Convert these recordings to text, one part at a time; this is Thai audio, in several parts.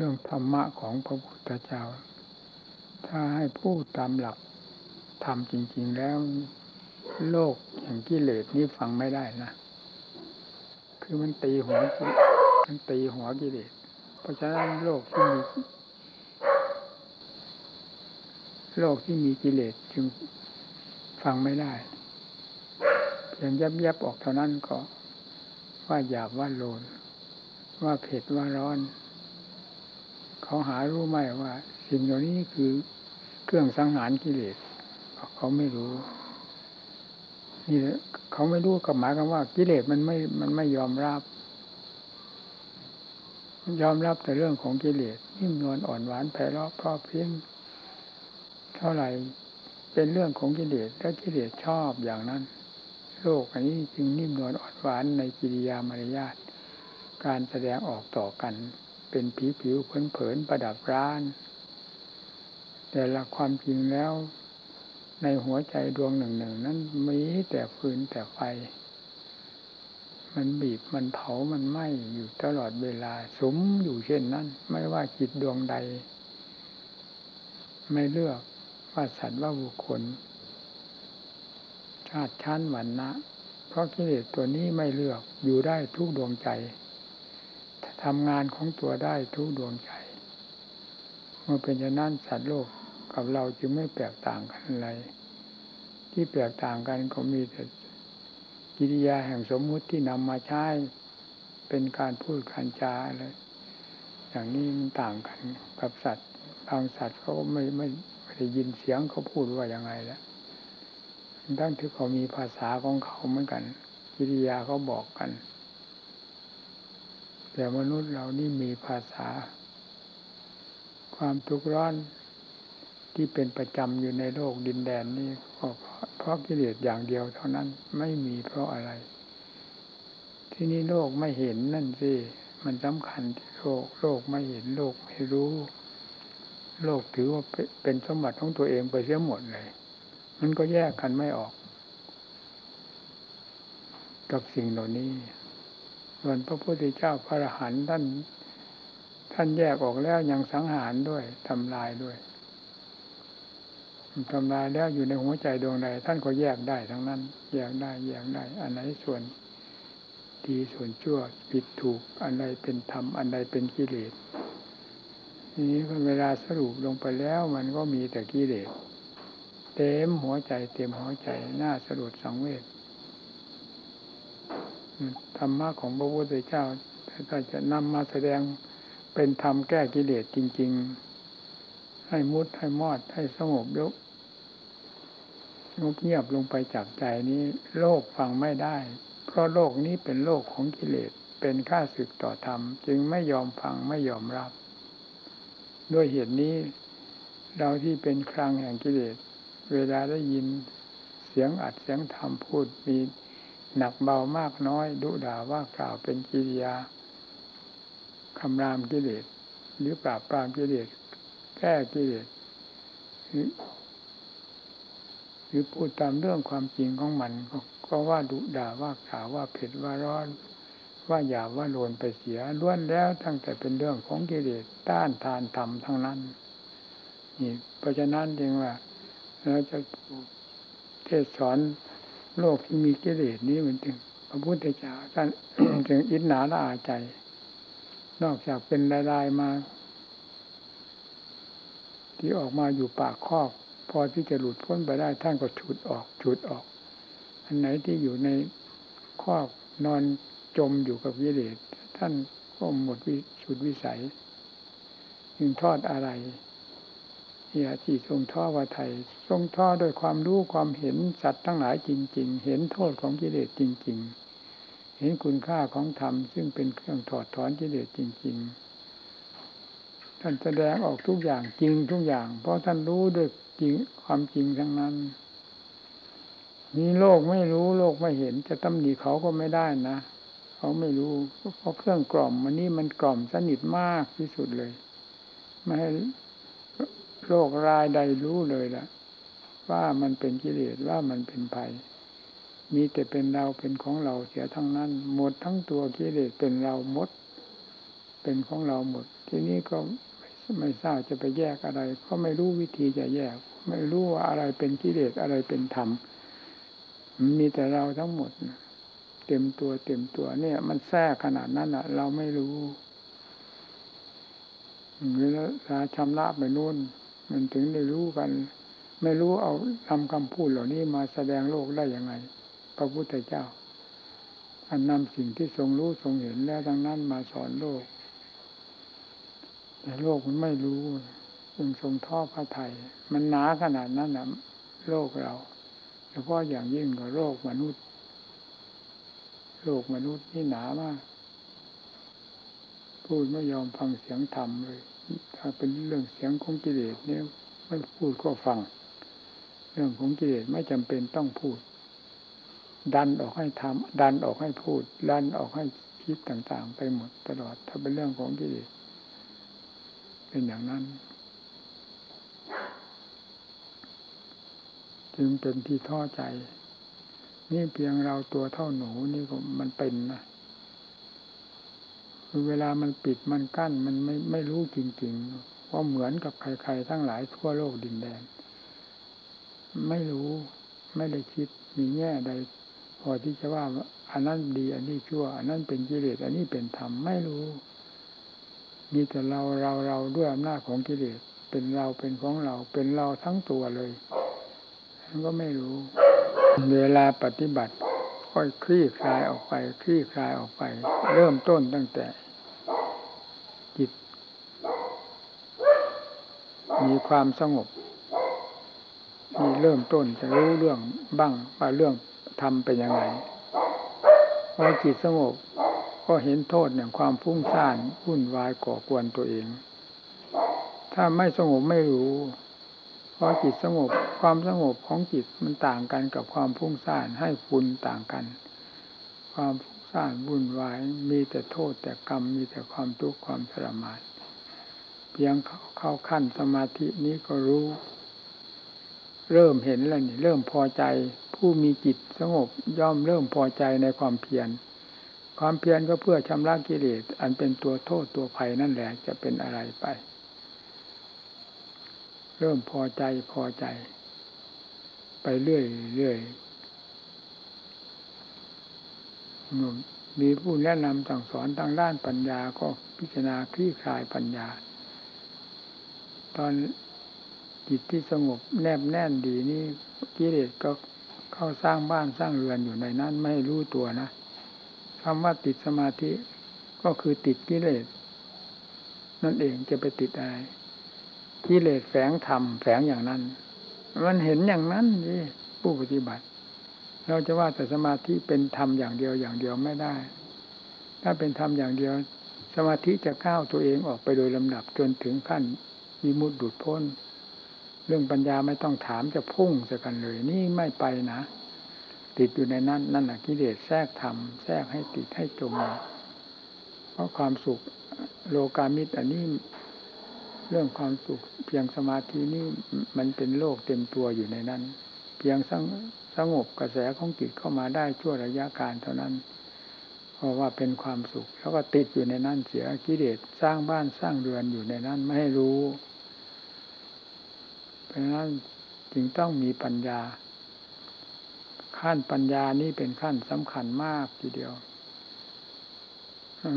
เรื่องธรรมะของพระพุทธเจ้า ถ้าให้พูดตามหลักธรรมจริง ๆ แล้ว โลกอย่างกิเลสนี้ฟังไม่ได้นะ คือมันตีหัวมันตีหัวกิเลสเพราะฉะนั้นโลกที่มีโลกที่มีกิเลสจึงฟังไม่ได้เพียงยับยับออกเท่านั้นก็ว่าหยาบว่าโลน ว่าเผ็ดว่าร้อน เขาหารู้ไหมว่า สิ่งเหล่านี้คือเครื่องสังหารกิเลสเขาไม่รู้นี่เขาไม่รู้กับหมายกันว่า กิเลสมันไม่มันไม่ยอมรับ ยอมรับแต่เรื่องของกิเลสนิ่มนวลอ่อนหวานไพเราะเพราะเพียงเท่าไหร่เป็นเรื่องของกิเลสและกิเลสชอบอย่างนั้น โลกอันนี้จึงนิ่มนวลอ่อนหวานในกิริยามารยาทการแสดงออกต่อกัน เป็นผิวผิวเผินเผินประดับร้าน แต่ละความจริงแล้ว ในหัวใจดวงหนึ่งหนึ่งนั้นมีแต่ฟืนแต่ไฟ มันบีบมันเผามันไหม้อยู่ตลอดเวลาสมอยู่เช่นนั้น ไม่ว่าจิตดวงใด ไม่เลือกว่าสัตว์ว่าบุคคล ชาติชั้นวรรณะเพราะกิเลสตัวนี้ไม่เลือกอยู่ได้ทุกดวงใจ ทำงานของตัวได้ทุกดวงใจ เมื่อเป็นอย่างนั้นสัตว์โลกกับเราจึงไม่แตกต่างกันอะไร ที่แตกต่างกันก็มีแต่กิริยาแห่งสมมุติที่นำมาใช้เป็นการพูดการจาอะไรอย่างนี้มันต่างกันกับสัตว์บางสัตว์เขาไม่ไม่ไม่ได้ยินเสียงเขาพูดว่าอย่างไงแล้วทั้งที่เขามีภาษาของเขาเหมือนกันกิริยาเขาบอกกัน แต่มนุษย์เรานี่มีภาษา ความทุกข์ร้อนที่เป็นประจำอยู่ในโลกดินแดนนี้ก็เพราะกิเลสอย่างเดียวเท่านั้นไม่มีเพราะอะไร ที่นี่โลกไม่เห็นนั่นสิมันสำคัญที่โลกโลกไม่เห็นโลกไม่รู้ โลกถือว่าเป็นสมบัติของตัวเองไปเสียหมดเลย มันก็แยกกันไม่ออก กับสิ่งเหล่านี้ ส่วนพระพุทธเจ้าพระอรหันต์ท่าน ท่านแยกออกแล้วยังสังหารด้วยทำลายด้วยทำลายแล้วอยู่ในหัวใจดวงใดท่านก็แยกได้ทั้งนั้น แยกได้แยกได้ อันไหนส่วนดีส่วนชั่วผิดถูกอันใดเป็นธรรมอันใดเป็นกิเลสทีนี้เวลาสรุปลงไปแล้วมันก็มีแต่กิเลสเต็มหัวใจเต็มหัวใจหน้าสลดสังเวช ธรรมะของพระพุทธเจ้าถ้าจะนำมาแสดงเป็นธรรมแก้กิเลสจริง ๆ ให้มุดให้มอดให้สงบยกงบเงียบลงไปจากใจนี้ โลกฟังไม่ได้ เพราะโลกนี้เป็นโลกของกิเลสเป็นข้าศึกต่อธรรม จึงไม่ยอมฟังไม่ยอมรับ ด้วยเหตุนี้ เราที่เป็นครังแห่งกิเลส เวลาได้ยินเสียงอัดเสียงธรรมพูดมี หนักเบามากน้อย ดุด่าว่ากล่าวเป็นกิริยาคำรามกิเลสหรือปราบปรามกิเลสแก้กิเลสหรือพูดตามเรื่องความจริงของมันก็ว่าดุด่าว่ากล่าวว่าเผ็ดว่าร้อน ว่าหยาบว่าโลนไปเสียล้วนแล้วตั้งแต่เป็นเรื่องของกิเลสต้านทานธรรมทั้งนั้นนี่เพราะฉะนั้นจึงว่าเราจะเทศสอน โลกที่มีกิเลสนี้มันถึงพระพุทธเจ้าท่านถึงอิจนาละอาใจ นอกจากเป็นลายๆมา ที่ออกมาอยู่ปากคอก พอที่จะหลุดพ้นไปได้ท่านก็ฉุดออกฉุดออก อันไหนที่อยู่ในคอกนอนจมอยู่กับกิเลสท่านก็หมดวิสุดวิสัยยิงทอดอะไร เนี่ยที่ทรงท่อว่าไทยทรงท่อด้วยความรู้ความเห็นสัตว์ทั้งหลายจริง ๆ เห็นโทษของกิเลสจริง ๆ เห็นคุณค่าของธรรมซึ่งเป็นเครื่องถอดถอนกิเลสจริง ๆ ท่านแสดงออกทุกอย่างจริงทุกอย่าง เพราะท่านรู้ด้วยจริงความจริงทั้งนั้นนี่โลกไม่รู้โลกไม่เห็น จะตำหนิเขาก็ไม่ได้นะเขาไม่รู้เพราะเครื่องกล่อมมันนี่มันกล่อมสนิทมากที่สุดเลย ไม่ให้ โรครายใดรู้เลยล่ะ ว่ามันเป็นกิเลสว่ามันเป็นภัย มีแต่เป็นเราเป็นของเราเสียทั้งนั้น หมดทั้งตัวกิเลสเป็นเราหมด เป็นของเราหมด ทีนี้ก็ไม่ทราบจะไปแยกอะไร ก็ไม่รู้วิธีจะแยก ไม่รู้ว่าอะไรเป็นกิเลสอะไรเป็นธรรมมีแต่เราทั้งหมดเต็มตัวเต็มตัวเนี่ย มันแทรกขนาดนั้นอะ เราไม่รู้เวลาชำระไปนู่น มันถึงได้รู้กัน ไม่รู้เอาทำคำพูดเหล่านี้มาแสดงโลกได้ยังไง พระพุทธเจ้า อันนำสิ่งที่ทรงรู้ทรงเห็นแล้วดังนั้นมาสอนโลก แต่โลกมันไม่รู้จึงทรงท่อพระไทย มันหนาขนาดนั้นนะโลกเราเฉพาะอย่างยิ่งกับโลกมนุษย์ โลกมนุษย์นี่หนามากพูดไม่ยอมฟังเสียงธรรมเลย ถ้าเป็นเรื่องเสียงของกิเลสเนี่ยไม่พูดก็ฟัง เรื่องของกิเลสไม่จำเป็นต้องพูด ดันออกให้ทำดันออกให้พูด ดันออกให้คิดต่างๆ ไปหมดตลอด ถ้าเป็นเรื่องของกิเลสเป็นอย่างนั้น จึงเป็นที่ท้อใจ นี่เพียงเราตัวเท่าหนูนี่ก็มันเป็นนะ เวลามันปิดมันกั้นมันไม่ไม่รู้จริงๆว่าเหมือนกับใครๆทั้งหลายทั่วโลกดินแดน ไม่รู้ไม่ได้คิดมีแง่ใด พอที่จะว่าอันนั้นดี อันนี้ชั่ว อันนั้นเป็นกิเลสอันนี้เป็นธรรมไม่รู้ มีแต่เราเราเราด้วยอำนาจของกิเลสเป็นเราเป็นของเราเป็นเราทั้งตัวเลยมันก็ไม่รู้ เวลาปฏิบัติค่อยคลี่คลายออกไป คลี่คลายออกไป เริ่มต้นตั้งแต่ จิต มีความสงบมีเริ่มต้นจะรู้เรื่องบ้างว่าเรื่องทำเป็นยังไงพอจิตสงบก็เห็นโทษอย่างความฟุ้งซ่านวุ่นวายก่อกวนตัวเอง ถ้าไม่สงบไม่รู้พอจิตสงบความสงบของจิตมันต่างกันกับความพุ่งซ่านให้คุณต่างกัน ความพุ่ง ซ่านวุ่นวายมีแต่โทษแต่กรรมมีแต่ความทุกข์ความทรมานเพียงเข้าขั้นสมาธินี้ก็รู้ เริ่มเห็นแล้วนี่เริ่มพอใจ ผู้มีจิตสงบย่อมเริ่มพอใจในความเพียรความเพียรก็เพื่อชำระกิเลสอันเป็นตัวโทษตัวภัยนั่นแหละจะเป็นอะไรไป เริ่มพอใจพอใจ ไปเรื่อยเรื่อย มีผู้แนะนำสั่งสอนทางด้านปัญญาก็พิจารณาคลี่คลายปัญญา ตอนจิตที่สงบแนบแน่นดีนี่กิเลสก็เข้าสร้างบ้านสร้างเรือนอยู่ในนั้นไม่รู้ตัวนะคำว่าติดสมาธิก็คือติดกิเลสนั่นเองจะไปติดอะไรกิเลสแฝงธรรมแฝงอย่างนั้น มันเห็นอย่างนั้นนี่ผู้ปฏิบัติ เราจะว่าแต่สมาธิเป็นธรรมอย่างเดียวอย่างเดียวไม่ได้ ถ้าเป็นธรรมอย่างเดียว สมาธิจะก้าวตัวเองออกไปโดยลำดับจนถึงขั้นมีมุดดุดพ้น เรื่องปัญญาไม่ต้องถามจะพุ่งจะกันเลย นี่ไม่ไปนะ ติดอยู่ในนั้นนั่นแหะกิเลสแทรกธรรมแทรกให้ติดให้จมเพราะความสุขโลกามิตรอันนี้เรื่องความสุขเพียงสมาธินี่มันเป็นโลกเต็มตัวอยู่ในนั้น เพียงสงสงบกระแสของจิตเข้ามาได้ชั่วระยะการเท่านั้น เพราะว่าเป็นความสุข แล้วก็ติดอยู่ในนั้นเสียกิเลสสร้างบ้านสร้างเรือนอยู่ในนั้นไม่ให้รู้ เพราะนั้นจึงต้องมีปัญญา ขั้นปัญญานี้เป็นขั้นสำคัญมากทีเดียว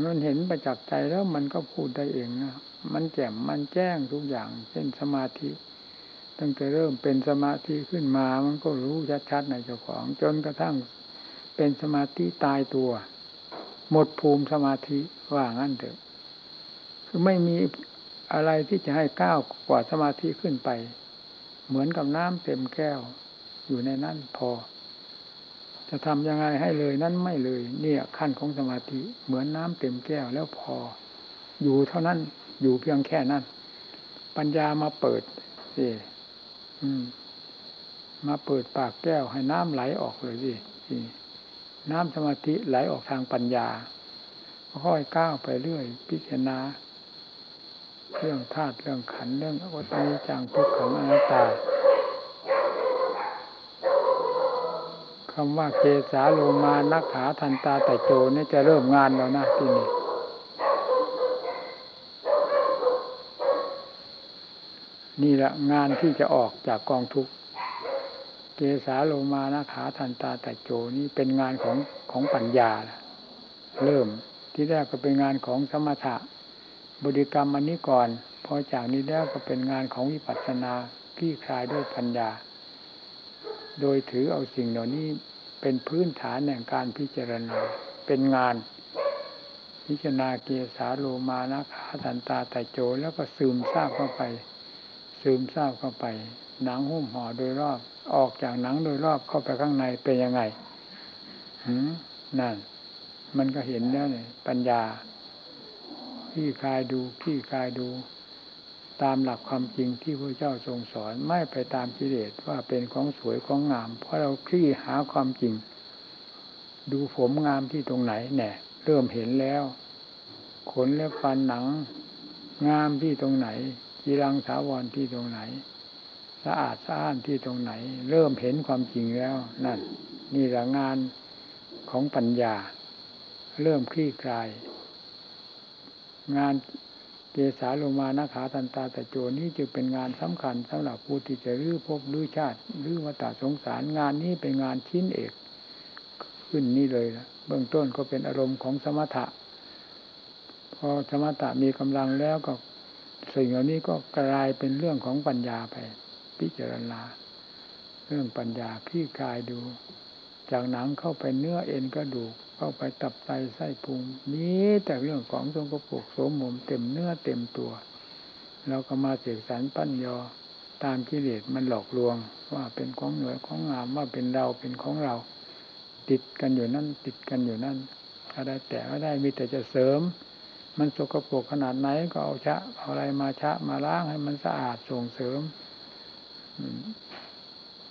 มันเห็นประจักษ์ใจแล้วมันก็พูดได้เองนะ มันแจ่มมันแจ้งทุกอย่าง เช่นสมาธิ ตั้งแต่เริ่มเป็นสมาธิขึ้นมามันก็รู้ชัดๆในเจ้าของ จนกระทั่งเป็นสมาธิตายตัว หมดภูมิสมาธิว่างั้นเถอะคือไม่มีอะไรที่จะให้ก้าวกว่าสมาธิขึ้นไป เหมือนกับน้ำเต็มแก้ว อยู่ในนั้นพอ จะทำยังไงให้เลยนั้นไม่เลย เนี่ยขั้นของสมาธิเหมือนน้ำเต็มแก้วแล้วพอ อยู่เท่านั้นอยู่เพียงแค่นั้น ปัญญามาเปิดสิ มาเปิดปากแก้วให้น้ำไหลออกเลยสิน้ำสมาธิไหลออกทางปัญญาค่อยก้าวไปเรื่อย พิจารณา เรื่องธาตุเรื่องขันเรื่องอวัฏจังทุกขังอนัตตาคำว่าเกสาโลมานักขาทันตาแต่โจนี่จะเริ่มงานแล้วนะที่นี่ นี่แหละงานที่จะออกจากกองทุกข์เกสาโลมานะขาทันตาแต่โจนี่เป็นงานของของปัญญา เริ่มที่แรกก็เป็นงานของสมถะบริกรรมอันนี้ก่อน พอจากนี้แล้วก็เป็นงานของวิปัสสนาขี้คลายด้วยปัญญา โดยถือเอาสิ่งเหล่านี้เป็นพื้นฐานแห่งการพิจารณา เป็นงาน พิจารณาเกสาโลมานะขาทันตาแต่โจแล้วก็ซึมซาบเข้าไป ซึมซาบเข้าไป หนังหุ้มห่อโดยรอบ ออกจากหนังโดยรอบเข้าไปข้างในเป็นยังไงนั่น มันก็เห็นแล้วเนี่ยปัญญาขี้คายดูขี้คายดู ตามหลักความจริงที่พระเจ้าทรงสอนไม่ไปตามกิเลสว่าเป็นของสวยของงาม เพราะเราคลี่หาความจริง ดูผมงามที่ตรงไหนเนี่ยเริ่มเห็นแล้ว ขนและฟันหนัง งามที่ตรงไหน จีรังสาวรที่ตรงไหน สะอาดสะอ้านที่ตรงไหน เริ่มเห็นความจริงแล้วนั่นนี่แหละงานของปัญญา เริ่มคลี่คลาย งานเกสาโลมานาขาตันตาตะโจนี้จึงเป็นงานสำคัญสำหรับผู้ที่จะรื้อภพรื้อชาติรื้อวัฏสงสารงานนี้เป็นงานชิ้นเอกขึ้นนี่เลยนะเบื้องต้นก็เป็นอารมณ์ของสมถะ พอสมถะมีกำลังแล้วก็ สิ่งเหล่านี้ก็กลายเป็นเรื่องของปัญญาไป พิจารณา เรื่องปัญญาคลี่คลายดู จากหนังเข้าไปเนื้อเอ็นกระดูกเข้าไปตับไตไส้พุงนี้แต่เรื่องของทรงกระปุกโสมมเต็มเนื้อเต็มตัวเราก็มาเสกสรรปั้นยอตามกิเลสมันหลอกลวง ว่าเป็นของเหนือของงามว่าเป็นเราเป็นของเรา ติดกันอยู่นั่นติดกันอยู่นั่นอะไรแต่ก็ได้มีแต่จะเสริม มันสกปรกขนาดไหนก็เอาชะเอาอะไรมาชะมาล้างให้มันสะอาดส่งเสริม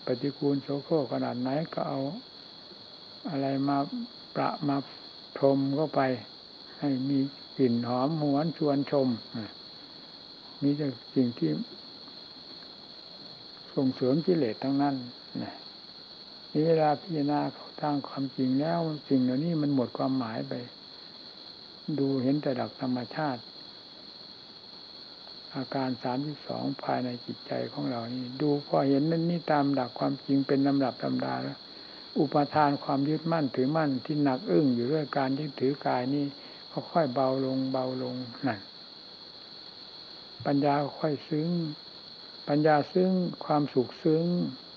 ปฏิกูลโสโครกขนาดไหนก็เอาอะไรมาประมาพรมเข้าไป ให้มีกลิ่นหอมหวนชวนชมมีแต่สิ่งที่ส่งเสริมกิเลสทั้งนั้นนี่เวลาพิจารณาทางความจริงแล้วสิ่งเหล่านี้มันหมดความหมายไป ดูเห็นแต่หลักธรรมชาติ อาการสามที่สองภายในจิตใจของเรานี่ ดูพอเห็นนั้นนี่ตามหลักความจริงเป็นลำดับลำดาแล้วอุปทานความยึดมั่นถือมั่นที่หนักอึ้งอยู่ด้วยการยึดถือกายนี้ก็ค่อยเบาลงเบาลงนั่นปัญญาค่อยซึ้ง ปัญญาซึ้งความสุขซึ้ง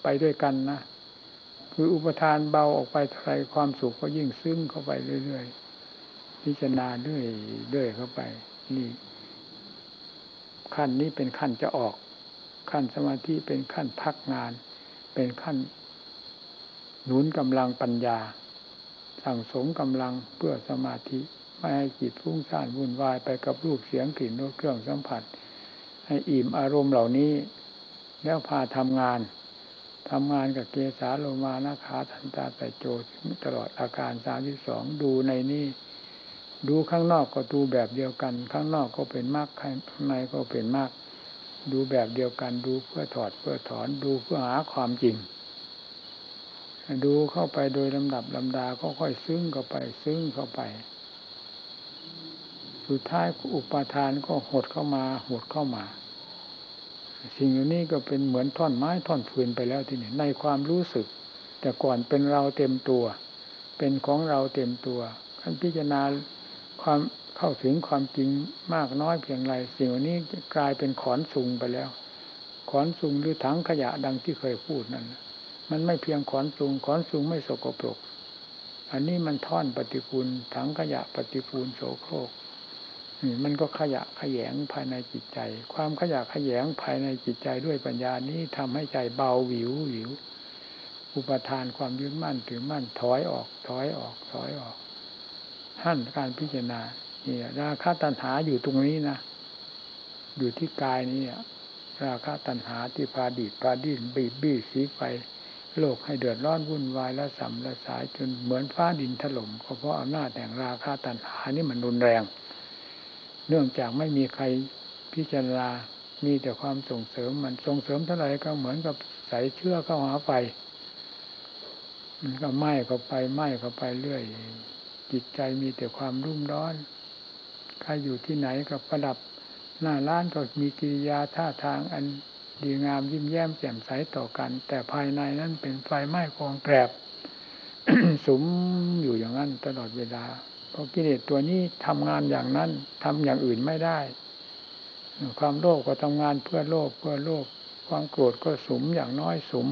ไปด้วยกันนะ คืออุปทานเบาออกไปเท่าไรความสุขก็ยิ่งซึ้งเข้าไปเรื่อยๆ พิจารณาเรื่อยเรื่อยเข้าไป นี่ ขั้นนี้เป็นขั้นจะออก ขั้นสมาธิเป็นขั้นพักงาน เป็นขั้นหนุนกำลังปัญญา สั่งสมกำลังเพื่อสมาธิ ไม่ให้จิตฟุ้งซ่านวุ่นวายไปกับรูปเสียงกลิ่นรสเครื่องสัมผัส ให้อิ่มอารมณ์เหล่านี้ แล้วพาทำงานทำงานกับเกสาโลมานาขาทันตาแต่โจตลอดอาการสามที่สองดูในนี้ ดูข้างนอกก็ดูแบบเดียวกัน ข้างนอกก็เป็นมากข้างในก็เป็นมาก ดูแบบเดียวกัน ดูเพื่อถอดเพื่อถอนดูเพื่อหาความจริง ดูเข้าไปโดยลำดับลำดาก็ค่อยซึ้งเข้าไป ซึ้งเข้าไป สุดท้ายอุปาทานก็หดเข้ามาหดเข้ามา สิ่งเหล่านี้ก็เป็นเหมือนท่อนไม้ท่อนฟืนไปแล้วทีนี้ในความรู้สึก แต่ก่อนเป็นเราเต็มตัว เป็นของเราเต็มตัวขั้นพิจารณา ความเข้าถึงความจริงมากน้อยเพียงไรสิ่งนี้กลายเป็นขอนสุงไปแล้ว ขอนสุงหรือถังขยะดังที่เคยพูดนั่นมันไม่เพียงขอนสูงขอนสูงไม่สกปรก อันนี้มันท่อนปฏิกูลถังขยะปฏิกูลโสโครกนี่มันก็ขยะขยงภายในจิตใจ ความขยะขยงภายในจิตใจด้วยปัญญานี้ทำให้ใจเบาหวิวหวิว อุปทานความยึดมั่นถือมั่นถอยออกถอยออกถอยออก ท่านการพิจารณานี่ราคาตัณหาอยู่ตรงนี้นะอยู่ที่กายนี้ราคาตัณหาที่พาดีดพาดิ้นบีบบี้สีไฟโลกให้เดือดร้อนวุ่นวายและสัมละสายจนเหมือนฟ้าดินถล่มก็เพราะอำนาจแห่งราคาตันหานี่มันรุนแรง เนื่องจากไม่มีใครพิจารณา มีแต่ความส่งเสริมมันส่งเสริมเท่าไหร่ก็เหมือนกับใส่เชื่อเข้าหาไฟมันก็ไหม้เข้าไปไหม้เข้าไปเรื่อย จิตใจมีแต่ความรุ่มร้อนใครอยู่ที่ไหนก็ประดับหน้าร้านก็มีกิริยาท่าทางอันดีงามยิ้มแย้มแจ่มใสต่อกัน แต่ภายในนั้นเป็นไฟไหม้กองแกรบสุมอยู่อย่างนั้นตลอดเวลา เพราะกิเลสตัวนี้ทำงานอย่างนั้นทำอย่างอื่นไม่ได้ ความโลภก็ทำงานเพื่อโลภเพื่อโลภความโกรธก็สุมอย่างน้อยสุม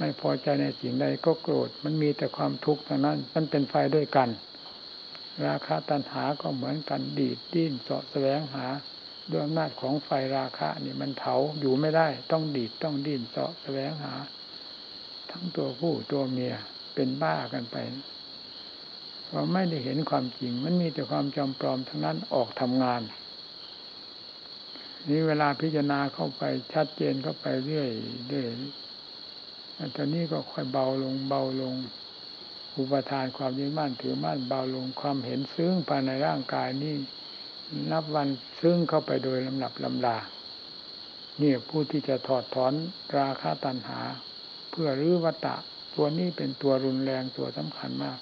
ไม่พอใจในสิ่งใดก็โกรธ มันมีแต่ความทุกข์ท่านั้น มันเป็นไฟด้วยกัน ราคะตัณหาก็เหมือนกันดีดดิ้นเสาะแสวงหาด้วยอำนาจของไฟราคะนี่มันเผาอยู่ไม่ได้ ต้องดีดต้องดิ้นเสาะแสวงหา ทั้งตัวผู้ตัวเมียเป็นบ้ากันไปเพราะไม่ได้เห็นความจริง มันมีแต่ความจำปลอมทั้งนั้นออกทำงานนี่เวลาพิจารณาเข้าไปชัดเจนเข้าไปเรื่อยเรื่อย ตอนนี้ก็ค่อยเบาลงเบาลง อุปทานความยึดมั่นถือมั่นเบาลงความเห็นซึ้งภายในร่างกายนี่นับวันซึ้งเข้าไปโดยลำดับลำดาเนี่ยผู้ที่จะถอดถอนราคาตัณหา เพื่อรื้อวัตตะ ตัวนี้เป็นตัวรุนแรงตัวสำคัญมาก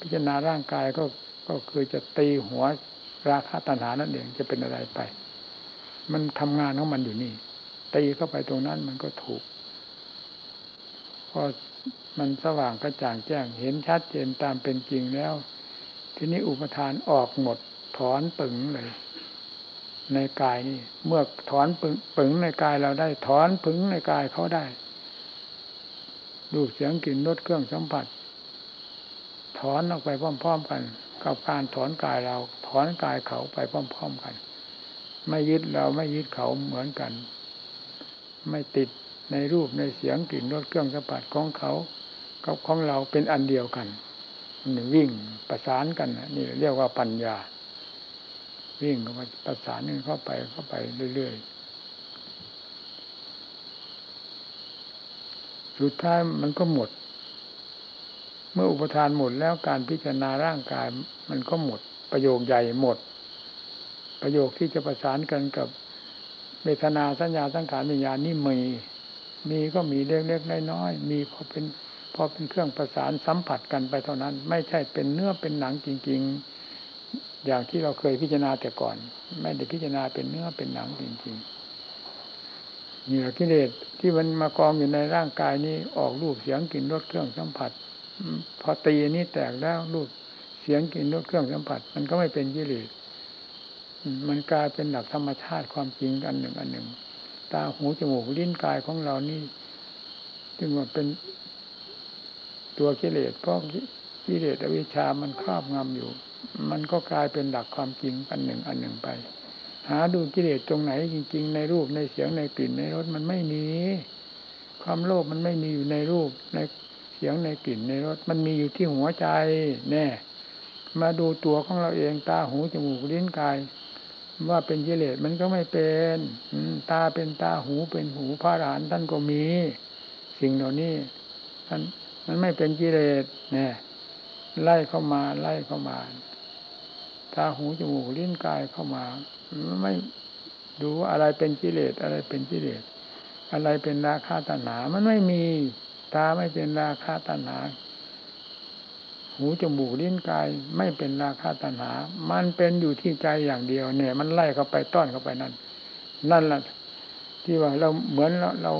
พิจารณาร่างกายก็ก็คือจะตีหัวราคาตัณหานั่นเองจะเป็นอะไรไป มันทำงานของมันอยู่นี่ตีเข้าไปตรงนั้นมันก็ถูก อมันสว่างกระจ่างแจ้ง เห็นชัดเจนตามเป็นจริงแล้ว ทีนี้อุปทานออกหมดถอนปึงเลย ในกายนี่เมื่อถอนปึงปึงในกายเราได้ ถอนปึงในกายเขาได้ดูเสียงกลิ่นรสเครื่องสัมผัส ถอนออกไปพร้อม ๆ กัน กับการถอนกายเรา ถอนกายเขาไปพร้อม ๆ กัน ไม่ยึดเราไม่ยึดเขาเหมือนกัน ไม่ติด ในรูปในเสียงกลิ่นรสเครื่องสัมผัสของเขากับของเราเป็นอันเดียวกันมันวิ่งประสานกันนี่เรียกว่าปัญญา วิ่งเข้าไปประสานกันเข้าไปเข้าไปเรื่อยๆสุดท้ายมันก็หมด เมื่ออุปทานหมดแล้วการพิจารณาร่างกายมันก็หมด ประโยคใหญ่หมด ประโยคที่จะประสานกันกับเวทนาสัญญาสังขารวิญญาณนี่มี มีก็มีเล็กๆน้อยๆมีพอเป็นพอเป็นเครื่องประสานสัมผัสกันไปเท่านั้น ไม่ใช่เป็นเนื้อเป็นหนังจริง ๆ อย่างที่เราเคยพิจารณาแต่ก่อน ไม่ได้พิจารณาเป็นเนื้อเป็นหนังจริงๆเหนือกิเลสที่มันมากองอยู่ในร่างกายนี้ออกรูปเสียงกลิ่นรสเครื่องสัมผัสพอตีนี้แตกแล้วรูปเสียงกลิ่นรสเครื่องสัมผัส มันก็ไม่เป็นกิเลสมันกลายเป็นหลักธรรมชาติความจริงอันหนึ่งอันหนึ่ง ตาหูจมูกลิ้นกายของเรานี่จึงว่าเป็นตัวกิเลสเพราะกิเลสอวิชามันครอบงำอยู่ มันก็กลายเป็นหลักความจริงอันหนึ่งอันหนึ่งไป หาดูกิเลสตรงไหนจริง ๆ ในรูปในเสียงในกลิ่นในรสมันไม่มี ความโลภมันไม่มีอยู่ในรูปในเสียงในกลิ่นในรสมันมีอยู่ที่หัวใจแน่มาดูตัวของเราเองตาหูจมูกลิ้นกาย ว่าเป็นกิเลสมันก็ไม่เป็นตาเป็นตาหูเป็นหูพระหลานท่านก็มี สิ่งเหล่านี้ท่านมันไม่เป็นกิเลสเนี่ยไล่เข้ามาไล่เข้ามา ตาหูจมูกลิ้นกายเข้ามาไม่ดูอะไรเป็นกิเลสอะไรเป็นกิเลสอะไรเป็นราคาตัณหา มันไม่มี ตาไม่เป็นราคาตัณหา หูจมูกลิ้นกาย ไม่เป็นราคาตัณหา มันเป็นอยู่ที่ใจอย่างเดียวเนี่ย มันไล่เข้าไปต้อนเข้าไปนั่น นั่นแหละที่ว่าเราเหมือนเราเรา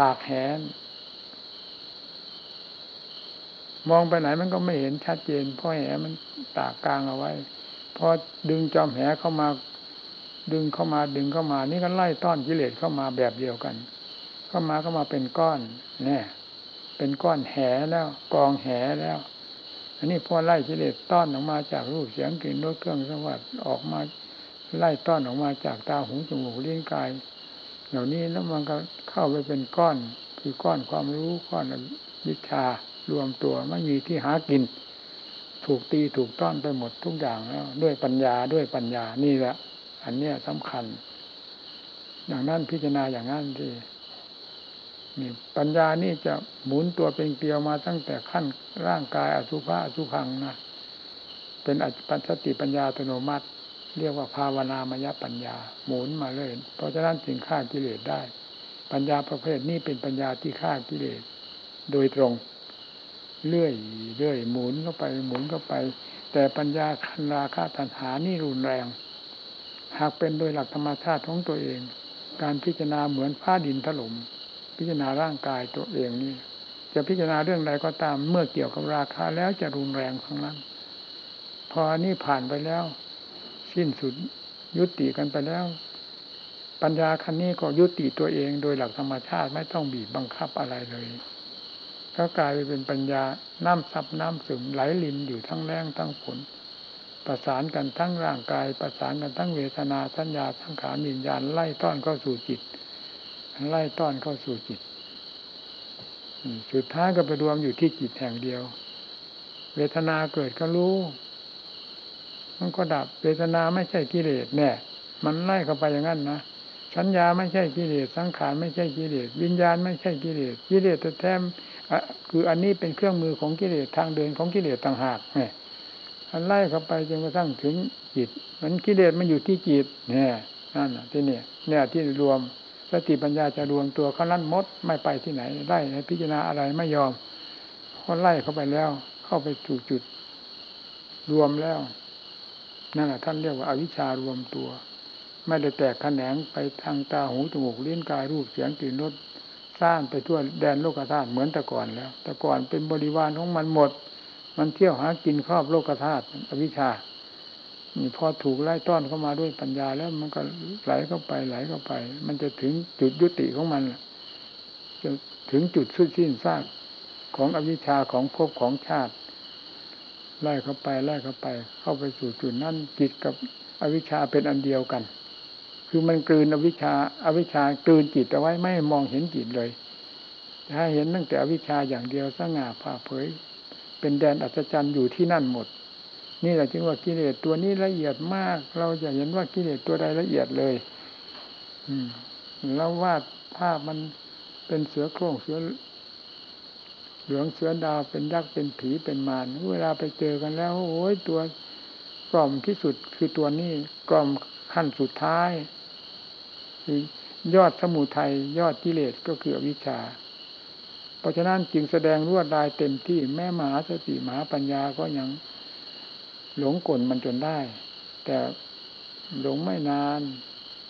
ตากแหนมองไปไหนมันก็ไม่เห็นชัดเจนเพราะแหมันตากกลางเอาไว้พอดึงจอมแหเข้ามา ดึงเข้ามาดึงเข้ามา นี่ก็ไล่ต้อนกิเลสเข้ามาแบบเดียวกัน เข้ามาก็มาเป็นก้อนเนี่ย เป็นก้อนแหแล้วกองแหแล้ว อันนี้พอไล่กิเลสต้อนออกมาจากรูปเสียงกลิ่นรสเครื่องสัมผัสออกมาไล่ต้อนออกมาจากตาหูจมูกลิ้นกาย เหล่านี้แล้วมันก็เข้าไปเป็นก้อน คือก้อนความรู้ก้อนวิชารวมตัวไม่มีที่หากิน ถูกตีถูกต้อนไปหมดทุกอย่างแล้ว ด้วยปัญญาด้วยปัญญานี่แหละ อันเนี้ยสำคัญอย่างนั้นพิจารณาอย่างนั้นที่ นี่ปัญญานี่จะหมุนตัวเป็นเกลียวมาตั้งแต่ขั้นร่างกายอสุภะอสุพังนะเป็นอปัญสติปัญญาอัตโนมัติ เรียกว่าภาวนามยปัญญา หมุนมาเลย เพราะฉะนั้นจึงฆ่ากิเลสได้ ปัญญาประเภทนี้เป็นปัญญาที่ฆ่ากิเลส โดยตรงเลื่อยเลื่อยหมุนเข้าไปหมุนเข้าไป แต่ปัญญาคันราคาตัณหานี่รุนแรง หากเป็นโดยหลักธรรมชาติของตัวเอง การพิจารณาเหมือนฟ้าดินถล่ม พิจารณาร่างกายตัวเองนี่จะพิจารณาเรื่องใดก็ตามเมื่อเกี่ยวกับราคาแล้วจะรุนแรงทั้งนั้น พอนี่ผ่านไปแล้ว สิ้นสุดยุติกันไปแล้ว ปัญญาคันนี้ก็ยุติตัวเองโดยหลักธรรมชาติไม่ต้องบีบบังคับอะไรเลยก็กลายไปเป็นปัญญาน้ำซับน้ำซึมไหลลินอยู่ทั้งแรงทั้งฝนประสานกันทั้งร่างกาย ประสานกันทั้งเวทนาสัญญาทั้งขามิญญาณไล่ต้อนเข้าสู่จิต ไล่ต้อนเข้าสู่จิต สุดท้ายก็ไปรวมอยู่ที่จิตแห่งเดียว เวทนาเกิดก็รู้ มันก็ดับ เวทนาไม่ใช่กิเลสเนี่ยมันไล่เข้าไปอย่างนั้นนะสัญญาไม่ใช่กิเลสสังขารไม่ใช่กิเลสวิญญาณไม่ใช่กิเลสกิเลสแต่แท้คืออันนี้เป็นเครื่องมือของกิเลสทางเดินของกิเลสต่างหากเนี่ยอันไล่เข้าไปจนกระทั่งถึงจิต มันกิเลสมันอยู่ที่จิตเนี่ยนั่นที่เนี่ยเนี่ยที่รวม สติปัญญาจะรวมตัวเขานั้นมดไม่ไปที่ไหนไล่พิจารณาอะไรไม่ยอมเขาไล่เข้าไปแล้ว เข้าไปถูกจุดรวมแล้วนั่นแหละท่านเรียกว่าอาวิชารวมตัว ไม่ได้แตกแขนงไปทางตาหูจมูกลิ้นกายรูปเสียงกลิ่นรสสร้างไปทั่วแดนโลกธาตุเหมือนแต่ก่อนแล้ว แต่ก่อนเป็นบริวารของมันหมด มันเที่ยวหากินครอบโลกธาตุอวิชชา นี่พอถูกไล่ต้อนเข้ามาด้วยปัญญาแล้วมันก็ไหลเข้าไปไหลเข้าไป มันจะถึงจุดยุติของมันจะถึงจุดสุดสิ้นซากของอวิชชาของภพของชาติไล่เข้าไปไล่เข้าไป เข้าไปสู่จุดนั้นจิตกับอวิชชาเป็นอันเดียวกัน คือมันกลืนอวิชชาอาวิชชากลืนจิตเอาไว้ไม่มองเห็นจิตเลยถ้าเห็นตั้งแต่อวิชชาอย่างเดียวสง่าผ่าเผย เป็นแดนอัศจรรย์อยู่ที่นั่นหมด นี่แหละจึงว่ากิเลสตัวนี้ละเอียดมาก เราจะเห็นว่ากิเลสตัวใดละเอียดเลย อืมแล้ววาดภาพมันเป็นเสือโคร่งเสือเหลืองเสือดาวเป็นยักษ์เป็นผีเป็นมารเวลาไปเจอกันแล้วโอ้ยตัวกล่อมที่สุดคือตัวนี้กล่อมขั้นสุดท้ายยอดสมุทัยยอดกิเลสก็คือวิชชาเพราะฉะนั้นจึงแสดงรวดลายเต็มที่แม่มหาสติมหาปัญญาก็ยัง หลงกลมันจนได้ แต่หลงไม่นาน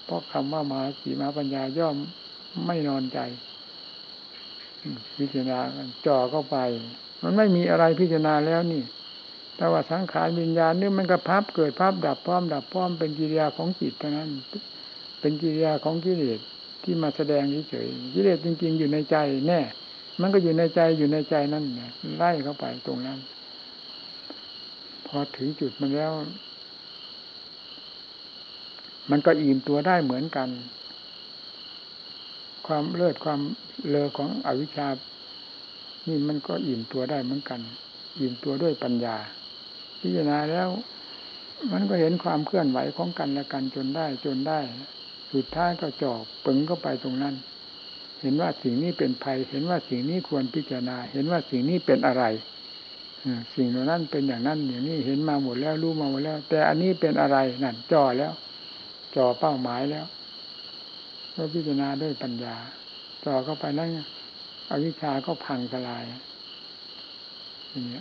เพราะคำว่ามาสติมาปัญญาย่อมไม่นอนใจ พิจารณาจ่อเข้าไป มันไม่มีอะไรพิจารณาแล้วนี่ แต่ว่าสังขารวิญญาณนี่มันก็พับเกิดพับดับพร้อมดับพร้อมเป็นกิริยาของจิตเท่านั้น เป็นกิริยาของกิเลสที่มาแสดงเฉยๆกิเลสจริง ๆ อยู่ในใจแน่ มันก็อยู่ในใจอยู่ในใจนั่นไล่เข้าไปตรงนั้น พอถึงจุดมันแล้ว มันก็อิ่มตัวได้เหมือนกัน ความเลิศความเลอของอวิชชา นี่มันก็อิ่มตัวได้เหมือนกัน อิ่มตัวด้วยปัญญา พิจารณาแล้ว มันก็เห็นความเคลื่อนไหวของกันและกันจนได้จนได้ สุดท้ายก็จอบปึงเข้าไปตรงนั้นเห็นว่าสิ่งนี้เป็นภัย เห็นว่าสิ่งนี้ควรพิจารณา เห็นว่าสิ่งนี้เป็นอะไร สิ่งเหล่านั้นเป็นอย่างนั้นอย่างนี้เห็นมาหมดแล้วรู้มาหมดแล้ว แต่อันนี้เป็นอะไรนั่นจ่อแล้วจ่อเป้าหมายแล้วก็พิจารณาด้วยปัญญาจ่อเข้าไปนั้นอวิชชาก็พังทลาย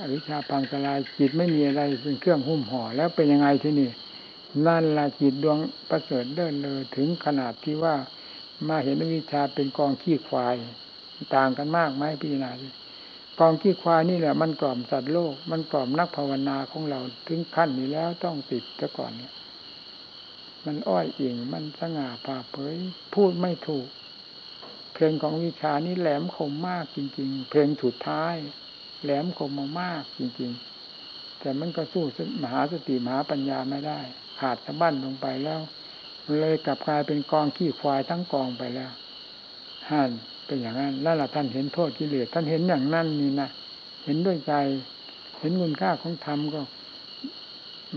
อวิชชาพังทลายจิตไม่มีอะไรเป็นเครื่องหุ้มห่อแล้วเป็นยังไงที่นี่นั่นละจิตดวงประเสริฐเดินเลยถึงขนาดที่ว่ามาเห็นวิชาเป็นกองขี้ควาย ต่างกันมากไหมพี่นาดิ กองขี้ควายนี่แหละมันกล่อมสัตว์โลก มันกล่อมนักภาวนาของเราถึงขั้นนี้แล้วต้องติดซะก่อนเนี่ยมันอ้อยอิงมันสง่าผ่าเผย พูดไม่ถูก เพลงของวิชานี้แหลมคมมากจริง ๆ เพลงสุดท้าย แหลมคมมากจริง ๆ แต่มันก็สู้มหาสติมหาปัญญาไม่ได้ ขาดสะบั้นลงไปแล้ว เลยกลับกลายเป็นกองขี้ควายทั้งกองไปแล้ว ห่าน เป็นอย่างนั้นแล้วล่ะท่านเห็นโทษกิเลสท่านเห็นอย่างนั้นนี่นะเห็นด้วยใจ เห็นคุณค่าของธรรมก็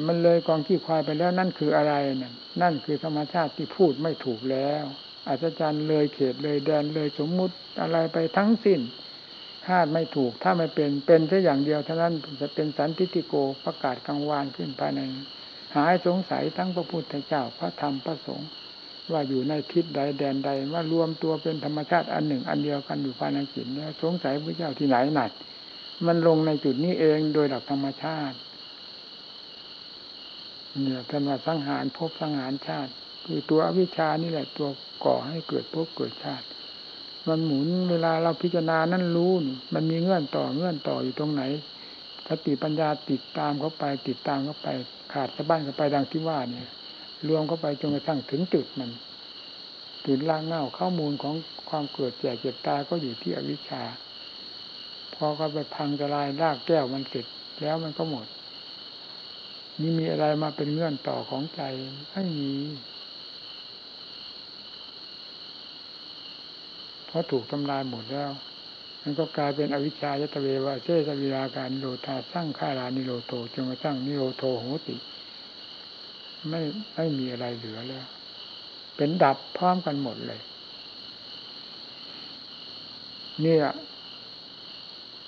มันเลยกองขี้ควายไปแล้วนั่นคืออะไรนั่นนั่นคือธรรมชาติที่พูดไม่ถูกแล้วอาจารย์เลยเขตเลยแดนเลยสมมุติอะไรไปทั้งสิ้นคาดไม่ถูกถ้าไม่เป็นเป็นแค่อย่างเดียวเท่านั้นจะเป็นสันติติโกประกาศกลางวานขึ้นภายในหายสงสัยทั้งพระพุทธเจ้าพระธรรมพระสงฆ์ ว่าอยู่ในทิศใดแดนใดว่ารวมตัวเป็นธรรมชาติอันหนึ่ง อันเดียวกันอยู่ภายในจิตเนี่ยสงสัยพระเจ้าที่ไหนหนักมันลงในจุดนี้เองโดยหลักธรรมชาติเนี่ยท่านว่าสังหารภพสังหารชาติ คือตัวอวิชานี่แหละ ตัวก่อให้เกิดภพเกิดชาติ มันหมุนเวลาเราพิจารณานั่นรู้มันมีเงื่อนต่อเงื่อนต่ออยู่ตรงไหนสติปัญญาติดตามเข้าไป ติดตามเข้าไป ขาดสะบั้นเข้าไปดังที่ว่าเนี่ย รวมเข้าไปจนกระทั่งถึงจุดมันจุดล่างเง่าข้อมูลของความเกิดแก่เจ็บตายก็อยู่ที่อวิชชา พอเขาไปพังจะลายรากแก้วมันเสร็จแล้วมันก็หมด นี่มีอะไรมาเป็นเงื่อนต่อของใจไม่มีเพราะถูกทำลายหมดแล้วมันก็กลายเป็นอวิชชายตเววะเชสวิราการโลธาสร้างข้ารานิโรโตจนกระทั่งนิโรโทโหติ ไม่ไม่มีอะไรเหลือแล้ว เป็นดับพร้อมกันหมดเลย นี่ะ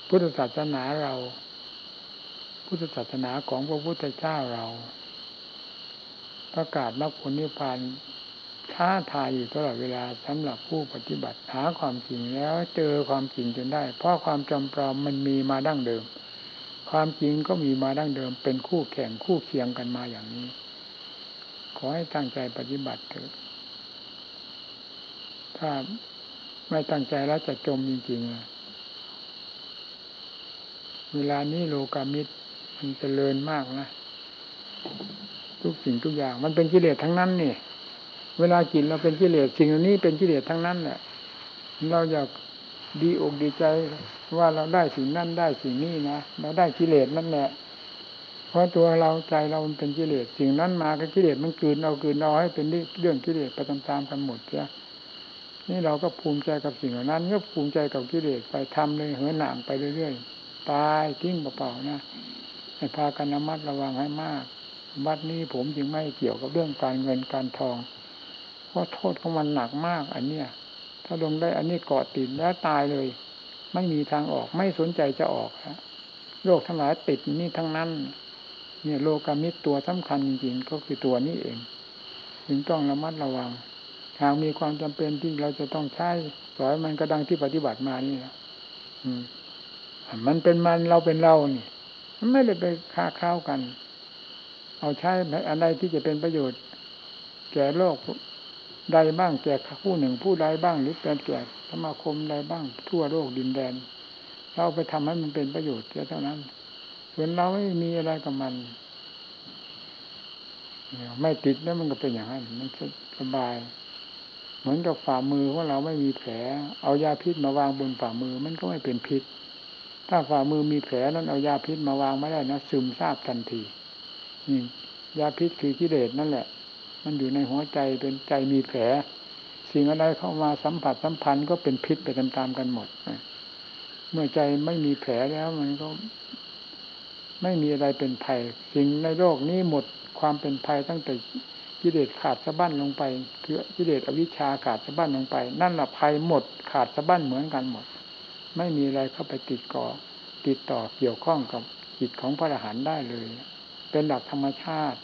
พุทธศาสนาเรา พุทธศาสนาของพระพุทธเจ้าเรา ประกาศมรรคผลนิพพานท้าทายอยู่ตลอดเวลาสำหรับผู้ปฏิบัติหาความจริงแล้วเจอความจริงจนได้ เพราะความจำปลอมมันมีมาดั้งเดิม ความจริงก็มีมาดั้งเดิม เป็นคู่แข่งคู่เคียงกันมาอย่างนี้ ขอให้ตั้งใจปฏิบัติเถิดถ้าไม่ตั้งใจแล้วจะจมจริงๆ เวลานี้โลกามิตรมันจเจริญมากนะ ทุกสิ่งทุกอย่าง มันเป็นกิเลสทั้งนั้นนี่ เวลากินเราเป็นกิเลสสิ่งเหล่านี้เป็นกิเลสทั้งนั้นแหละ เราอยากดีอกดีใจว่าเราได้สิ่งนั้นได้สิ่งนี้นะ เราได้กิเลสนั่นแหละ เพราะตัวเราใจเรามันเป็นกิเลสสิ่งนั้นมาก็กิเลสมันกืนเอากืนเอาให้เป็นเรื่องกิเลสไปตามๆกันหมดใช่นี่เราก็ภูมิใจกับสิ่งเหล่านั้นก็ภูมิใจกับกิเลสไปทำเลยเหินหนามไปเรื่อยๆตายทิ้งเปล่าๆนะให้พากันระมัดระวังให้มากวัดนี้ผมจึงไม่เกี่ยวกับเรื่องการเงินการทอง เพราะโทษของมันหนักมาก อันเนี้ยถ้าลงได้อันนี้เกาะติดแล้วตายเลย ไม่มีทางออกไม่สนใจจะออกฮะโรคทั้งหลายติดนี่ทั้งนั้น เนี่ยโลกามิตรตัวสำคัญจริงๆก็คือตัวนี้เองจึงต้องระมัดระวัง หากมีความจำเป็นที่เราจะต้องใช้สอยมันก็ดังที่ปฏิบัติมานี่นะมันเป็นมันเราเป็นเรานี่มันไม่ได้ไปค้าข้าวกัน เอาใช้อะไรที่จะเป็นประโยชน์ แก่โลกใดบ้างแก่ผู้หนึ่งผู้ใดบ้าง หรือเป็นแก่สมาคมใดบ้าง ทั่วโลกดินแดน เราไปทำให้มันเป็นประโยชน์แค่เท่านั้น ส่วนเราไม่มีอะไรกับมันไม่ติดแล้วมันก็เป็นอย่างนั้นมันสบาย เหมือนกับฝ่ามือของเราไม่มีแผล เอายาพิษมาวางบนฝ่ามือมันก็ไม่เป็นพิษ ถ้าฝ่ามือมีแผลนั้นเอายาพิษมาวางไม่ได้นะซึมซาบทันทีนี่ยาพิษคือกิเลสนั่นแหละ มันอยู่ในหัวใจเป็นใจมีแผล สิ่งอะไรเข้ามาสัมผัสสัมพันธ์ก็เป็นพิษไปตามๆกันหมดเมื่อใจไม่มีแผลแล้วมันก็ ไม่มีอะไรเป็นภัย สิ่งในโลกนี้หมดความเป็นภัยตั้งแต่กิเลสขาดสะบั้นลงไป คือกิเลสอวิชชาขาดสะบั้นลงไป นั่นแหละภัยหมดขาดสะบั้นเหมือนกันหมด ไม่มีอะไรเข้าไปติดก่อติดต่อเกี่ยวข้องกับจิตของพระอรหันต์ได้เลย เป็นหลักธรรมชาติ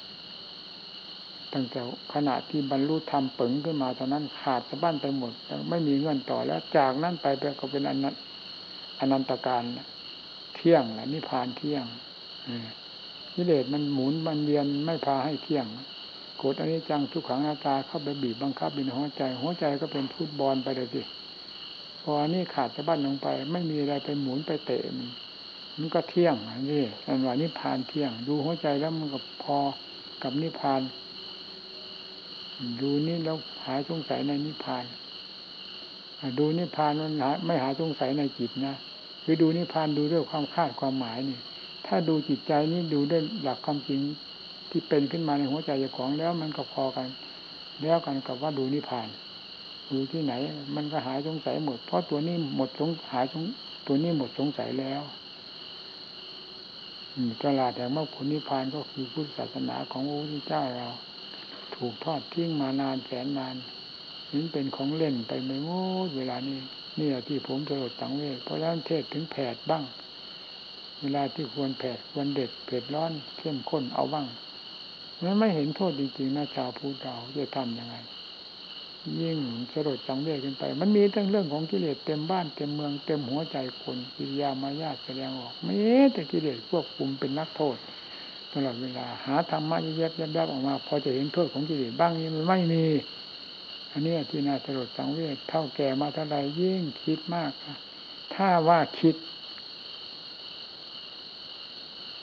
ตั้งแต่ขณะที่บรรลุธรรมเปิงขึ้นมาตอนนั้นขาดสะบั้นไปหมดไม่มีเงื่อนต่อแล้วจากนั้นไปก็เป็นอนันอนันตการเที่ยงและนิพพานเที่ยง กิเลสมันหมุนมันเวียนไม่พาให้เที่ยงโกดอันนี้จังทุกขังหน้าตาเข้าไปบีบบังคับบินหัวใจ หัวใจก็เป็นฟุตบอลไปเลยสิพออันนี้ขาดสะบั้นลงไป ไม่มีอะไรไปหมุนไปเตะมันมันก็เที่ยงนนี้อันว่านิพานเที่ยง ดูหัวใจแล้วมันก็พอกับนิพานดูนี่แล้วหายสงสัยในนิพานดูนิพานมันไม่หายสงสัยในจิตนะ คือดูนิพานดูด้วยความคาดความหมายนี่ ถ้าดูจิตใจนี่ดูได้หลักความจริงที่เป็นขึ้นมาในหัวใจเจ้าของแล้วมันก็พอกัน แล้วกันกับว่าดูนิพพานดูที่ไหน มันก็หายสงสัยหมด เพราะตัวนี้หมดสงหายสงตัวนี้หมดสงสัยแล้วตลาดแห่งมรรคผลนิพพานก็คือพุทธศาสนาของพระพุทธเจ้าเรา ถูกทอดทิ้งมานานแสนนานนี่เป็นของเล่นไปไม่หมดเวลานี้นี่แหละที่ผมจะลดสังเวชเพราะฉะนั้นเทศถึงแผดบ้าง เวลาที่ควรแผดควรเด็ดเผ็ดร้อนเข้มข้นเอาบ้างมันไม่เห็นโทษจริงๆนะชาวพุทธเราจะทำยังไง ยิ่งสลดสังเวชกันไป มันมีทั้งเรื่องของกิเลสเต็มบ้านเต็มเมืองเต็มหัวใจคนกิริยามายาแสดงออกไม่แต่กิเลสควบคุมเป็นนักโทษตลอดเวลา หาธรรมะเย็บยับยับออกมา พอจะเห็นโทษของกิเลสบ้างนี้มันไม่มีอันนี้ที่น่าสลดสังเวชเท่าแก่มาเท่าไรยิ่งคิดมากถ้าว่าคิด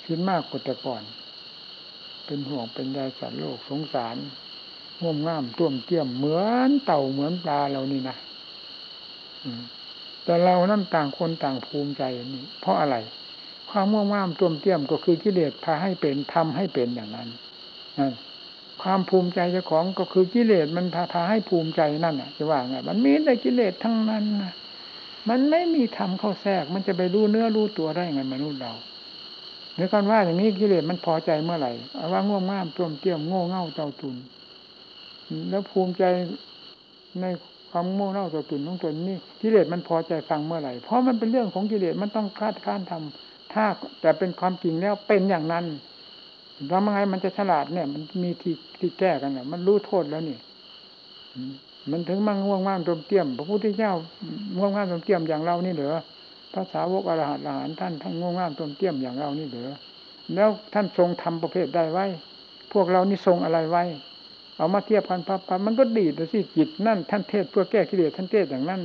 คิดมากกว่าแต่ก่อน เป็นห่วงเป็นใยสัตว์โลกสงสารง่วมง่ามต้วมเตี้ยมเหมือนเต่าเหมือนปลาเรานี่นะแต่เรานั่นต่างคนต่างภูมิใจนี่เพราะอะไร ความง่วงง่ามต้วมเตี้ยมก็คือกิเลสพาให้เป็นทำให้เป็นอย่างนั้นนั่นความภูมิใจเจ้าของก็คือกิเลสมันพาพาให้ภูมิใจนั่นอะจะว่าไงมันมีแต่กิเลสทั้งนั้นนะมันไม่มีธรรมเข้าแทรก มันจะไปรู้เนื้อรู้ตัวได้ไงมนุษย์เรา เนื้อการว่าอย่างนี้กิเลสมันพอใจเมื่อไหร่ว่าง่วงง่ามต้มเตี้ยมโง่เง่าเจ้าตุนแล้วภูมิใจในความโง่เง่าเจ้าตุนของตนนี่กิเลสมันพอใจฟังเมื่อไหร่เพราะมันเป็นเรื่องของกิเลสมันต้องคาดค้านทำถ้าแต่เป็นความจริงแล้วเป็นอย่างนั้นทำยังไงมันจะฉลาดเนี่ย มันมีที่ที่แก้กันเนี่ยมันรู้โทษแล้วนี่มันถึงมั่งง่วงว่างตมเตี้ยม พระพุทธเจ้าง่วงว่างตมเตี้ยมอย่างเรานี่เหรอ ภาษาวกอรหัตอรหันท่านท่านง่วงว่างตมเตี้ยมอย่างเรานี่เหรอแล้วท่านทรงทำประเภทได้ไว้ พวกเรานี่ทรงอะไรไว้ เอามาเทียบกันพับมันก็ดีดสิจิตนั่นท่านเทศเพื่อแก้กิเลสท่านเทศอย่างนั้น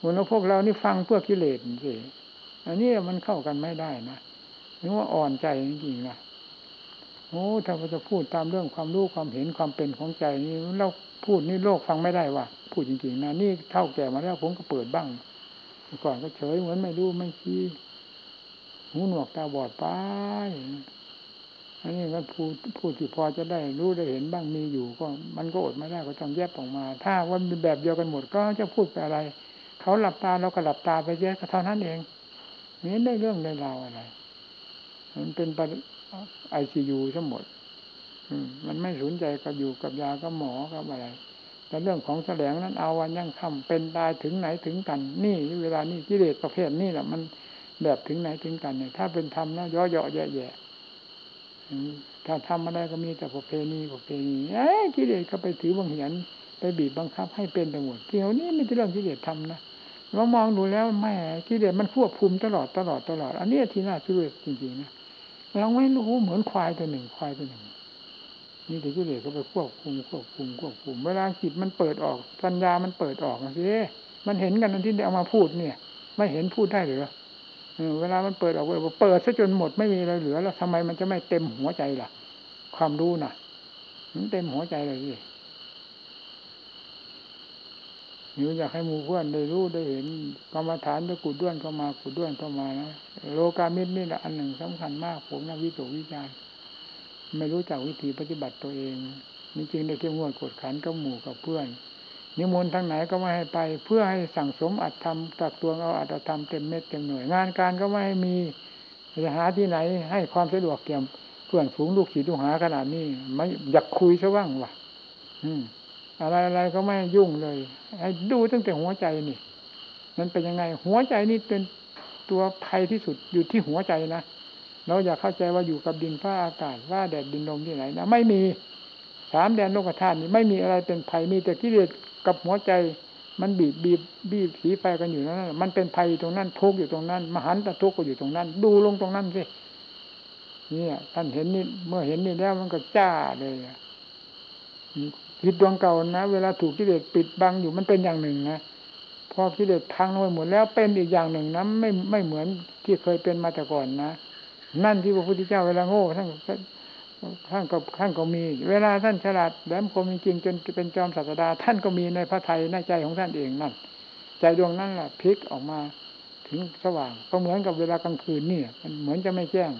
คนพวกเรานี่ฟังเพื่อกิเลสสิอันนี้มันเข้ากันไม่ได้นะนึกว่าอ่อนใจจริงๆนะโอ้ถ้าเราจะพูดตามเรื่องความรู้ความเห็นความเป็นของใจนี่เราพูดนี่โลกฟังไม่ได้ว่ะพูดจริงๆนะนี่เท่าแก่มาแล้วผมก็เปิดบ้าง ก่อนก็เฉยเหมือนไม่รู้ไม่ชี้หูหนวกตาบอดไปอันนี้ก็พูดพูดที่พอจะได้รู้ได้เห็นบ้างมีอยู่ ก็มันก็อดไม่ได้ก็ต้องแยกออกมา ถ้าว่ามีแบบเดียวกันหมดก็จะพูดไปอะไร เขาหลับตาเราก็หลับตาไปแยกเท่านั้นเองนี้ได้เรื่องได้ราวอะไร มันเป็นไอซียูทั้งหมดมันไม่สนใจกับอยู่กับยากับหมอกับอะไร แต่เรื่องของแสลงนั้นเอาวันยังคำเป็นตายถึงไหนถึงกัน นี่เวลานี้กิเลสประเภทนี้แหละมันแบบถึงไหนถึงกันเนี่ยถ้าเป็นธรรมแล้วย่อเยาะแย่แย่ถ้าทำอะไรก็มีแต่ประเพณีประเพณีเอ้กิเลสก็ไปถือบังเหียนไปบีบบังคับให้เป็นไปหมดเที่ยวนี้ไม่ใช่เรื่องกิเลสทำนะเรามองดูแล้วแม่กิเลสมันควบคุมตลอดตลอดตลอด อันนี้ที่น่าช่วยจริงๆนะเราไม่รู้เหมือนควายตัวหนึ่งควายตัวหนึ่ง นี่แต่กิเลสก็ไปควบคุมควบคุมควบคุมเวลาจิตมันเปิดออกปัญญามันเปิดออกสิมันเห็นกันที่เอามาพูดเนี่ย ไม่เห็นพูดได้หรือเวลามันเปิดออกเปิดซะจนหมดไม่มีอะไรเหลือ แล้วทำไมมันจะไม่เต็มหัวใจล่ะ ความรู้น่ะมันเต็มหัวใจเลยสินี่อยากให้มูเพื่อนได้รู้ได้เห็นกรรมฐานจะกุดด้วนเข้ามากุดด้วนเข้ามานะโลกามิตรนี่แหละอันหนึ่งสำคัญมาก ผมนะวิโตวิจาร ไม่รู้จักวิธีปฏิบัติตัวเองนี่จริงได้เที่ยวงวดกดขันกับหมู่กับเพื่อน นิมนต์ทางไหนก็ไม่ให้ไป เพื่อให้สั่งสมอัตธรรมตักตวงเอาอัตธรรมเต็มเม็ดเต็มหน่วยงานการก็ไม่ให้มีจะหาที่ไหน ให้ความสะดวกเกี่ยมเพื่อนฝูงลูกศิษย์ลูกหาขนาดนี้ไม่อยากคุยซะว่างวะอืมอะไรอะไรก็ไม่ยุ่งเลย ให้ดูตั้งแต่หัวใจนี่นั้นเป็นยังไง หัวใจนี่เป็นตัวภัยที่สุดอยู่ที่หัวใจนะ เราอยากเข้าใจว่าอยู่กับดินฟ้าอากาศว่าแดดดินลมที่ไหนนะไม่มีสามแดนโลกธาตุนี่ไม่มีอะไรเป็นภัยมีแต่กิเลสกับหัวใจ มันบีบบีบบีบสีไฟกันอยู่นั้นมันเป็นภัยตรงนั้นทุกอยู่ตรงนั้น มหันตทุกข์ก็อยู่ตรงนั้น ดูลงตรงนั้นสิเนี่ยท่านเห็นนี่เมื่อเห็นนี่แล้วมันก็จ้าเลยจิตดวงเก่านะ เวลาถูกกิเลสปิดบังอยู่มันเป็นอย่างหนึ่งนะพอกิเลสพังลงไปหมดแล้วเป็นอีกอย่างหนึ่งนะไม่ไม่เหมือนที่เคยเป็นมาแต่ก่อนนะ นั่นที่พระพุทธเจ้าเวลาโง่ท่านท่านก็ท่านก็มี เวลาท่านฉลาดแหลมคมจริงจนเป็นจอมศาสดา ท่านก็มีในพระไทยในใจของท่านเองนั่น ใจดวงนั้นแหละพลิกออกมาถึงสว่าง ก็เหมือนกับเวลากลางคืนนี่มันเหมือนจะไม่แจ้ง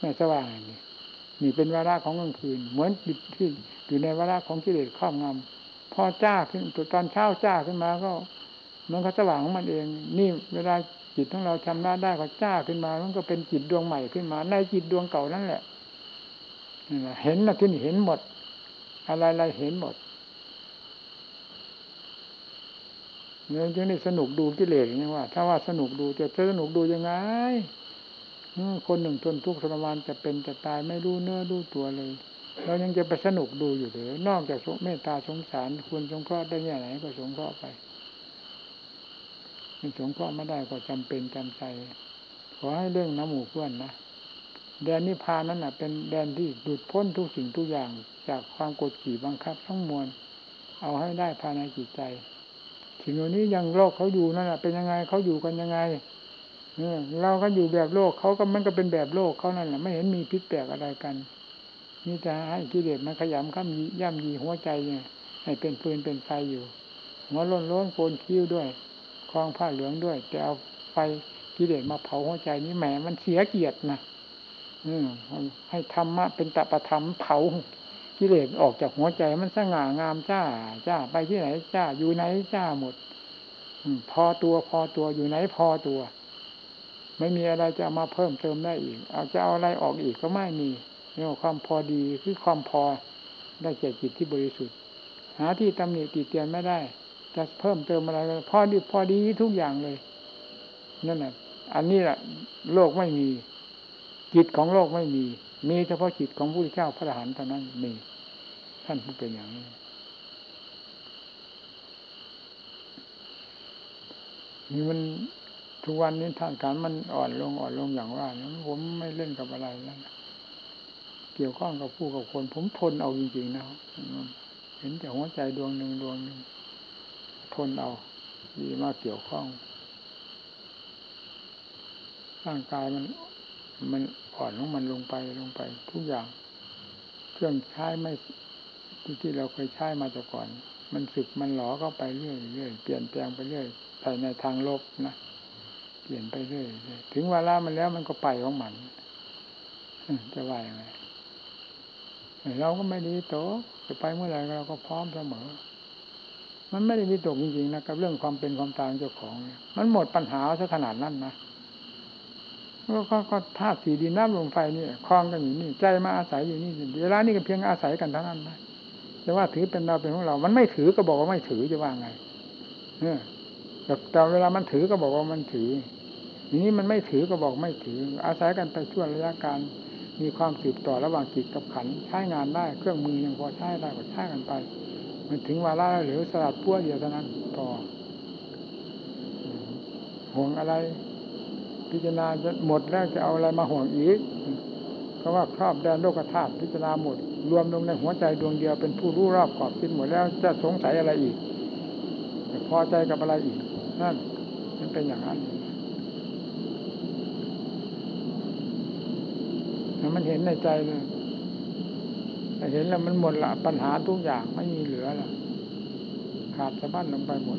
ไม่สว่างนี่นี่เป็นวาระของกลางคืน เหมือนที่อยู่ในวาระของกิเลสครอบงำพอจ้าขึ้นตอนเช้าจ้าขึ้นมาก็ มันก็สว่างของมันเอง นี่เวลาจิตของเราชำระได้ก็จ้าขึ้นมา มันก็เป็นจิตดวงใหม่ขึ้นมาในจิตดวงเก่านั่นแหละเห็นนะที่นี่เห็นหมด อะไรอะไรเห็นหมดเนี่ยจึงได้สนุกดูกิเลสอย่างนี้ว่า ถ้าว่าสนุกดูจะสนุกดูยังไงคนหนึ่งทนทุกข์ทรมานจะเป็นจะตายไม่รู้เนื้อรู้ตัวเลยเรายังจะไปสนุกดูอยู่หรือนอกจากเมตตาสงสารควรสงเคราะห์ได้แง่ไหนก็สงเคราะห์ไป มันสงเคราะห์ไม่ได้ก็จำเป็นจำใจ ขอให้เรื่องน้ำหมูเพื่อนนะแดนนิพพานนั้นน่ะเป็นแดนที่ดูดพ้นทุกสิ่งทุกอย่างจากความกดขี่บังคับทั้งมวล เอาให้ได้ภายในจิตใจสิ่งเหล่านี้ยังโลกเขาอยู่นั่นแหะเป็นยังไงเขาอยู่กันยังไงเราก็อยู่แบบโลกเขาก็มันก็เป็นแบบโลกเขานั่นแหละไม่เห็นมีพิษแปลกอะไรกันนี่จะให้กิเลสมันขยำข้ามย่ำยีหัวใจเนี่ยให้เป็นฟืนเป็นไฟอยู่หัวล้นล้นโกนคิ้วด้วย คลองผ้าเหลืองด้วย แต่เอาไฟกิเลสมาเผาหัวใจนี้แหมมันเสียเกียรตินะอืมให้ธรรมะเป็นตปธรรมเผากิเลสออกจากหัวใจมันสง่างามจ้าจ้าไปที่ไหนจ้าอยู่ไหนจ้าหมดพอตัวพอตัวอยู่ไหนพอตัว ไม่มีอะไรจะมาเพิ่มเติมได้อีก เอาจะเอาอะไรออกอีกก็ไม่มีเรียกว่าความพอดีคือความพอได้แก่จิตที่บริสุทธิ์ หาที่ตำหนิติเตียนไม่ได้ จะเพิ่มเติมอะไรพอดีพอดีทุกอย่างเลยนั่นแหละอันนี้แหละโลกไม่มี จิตของโลกไม่มี มีเฉพาะจิตของพระพุทธเจ้าพระอรหันต์เท่านั้นมีท่านผู้เป็นอย่างนี้นี่มันทุกวันนี้ทางการมันอ่อนลงอ่อนลงอย่างว่าผมไม่เล่นกับอะไรแล้วเกี่ยวข้องกับผู้กับคน ผมทนเอาจริงๆนะเห็นแต่หัวใจดวงหนึ่งดวงหนึ่ง ทนเอาดีมาเกี่ยวข้อง ร่างกายมัน มันอ่อนของมันลงไปลงไป ทุกอย่าง เครื่องใช้ไม่ที่ที่เราเคยใช้มาแต่ก่อน มันสึกมันหลอก็ไปเรื่อยเรื่อยเปลี่ยนแปลงไปเรื่อยไปในทางลบนะเปลี่ยนไปเรื่อยถึงเวลามันแล้วมันก็ไปของมันจะว่ายังไงเราก็ไม่ดีโตจะไปเมื่อไหร่เราก็พร้อมเสมอ มันไม่ได้มีตกจริงๆนะกับเรื่องความเป็นความตายเจ้าของ มันหมดปัญหาซะขนาดนั้นนะก็ก็ธาตุสีดินน้ำลมไฟนี่คลองกันอยู่นี่ ใจมาอาศัยอยู่นี่เวลานี้ก็เพียงอาศัยกันเท่านั้นนะจะว่าถือเป็นเราเป็นของเรา มันไม่ถือก็บอกว่าไม่ถือจะว่าไงเนี่ยแต่เวลามันถือก็บอกว่ามันถือนี้มันไม่ถือก็บอกไม่ถือ อาศัยกันไปช่วงระยะการมีความสืบต่อระหว่างจิตกับขันใช้งานได้เครื่องมือยังพอใช้ได้ก็ใช้กันไป มันถึงวาระหรือสลัดพั้วเดียวเท่านั้นพอห่วงอะไร พิจารณาจะหมดแล้วจะเอาอะไรมาห่วงอีกเพราะว่าครอบแดนโลกธาตุพิจารณาหมด รวมลงในหัวใจดวงเดียวเป็นผู้รู้รอบขอบคิดหมดแล้วจะสงสัยอะไรอีกพอใจกับอะไรอีกนั่นมันเป็นอย่างนั้นมันเห็นในใจเลย เห็นแล้วมันหมดละปัญหาทุกอย่างไม่มีเหลือละขาดสะบั้นลงไปหมด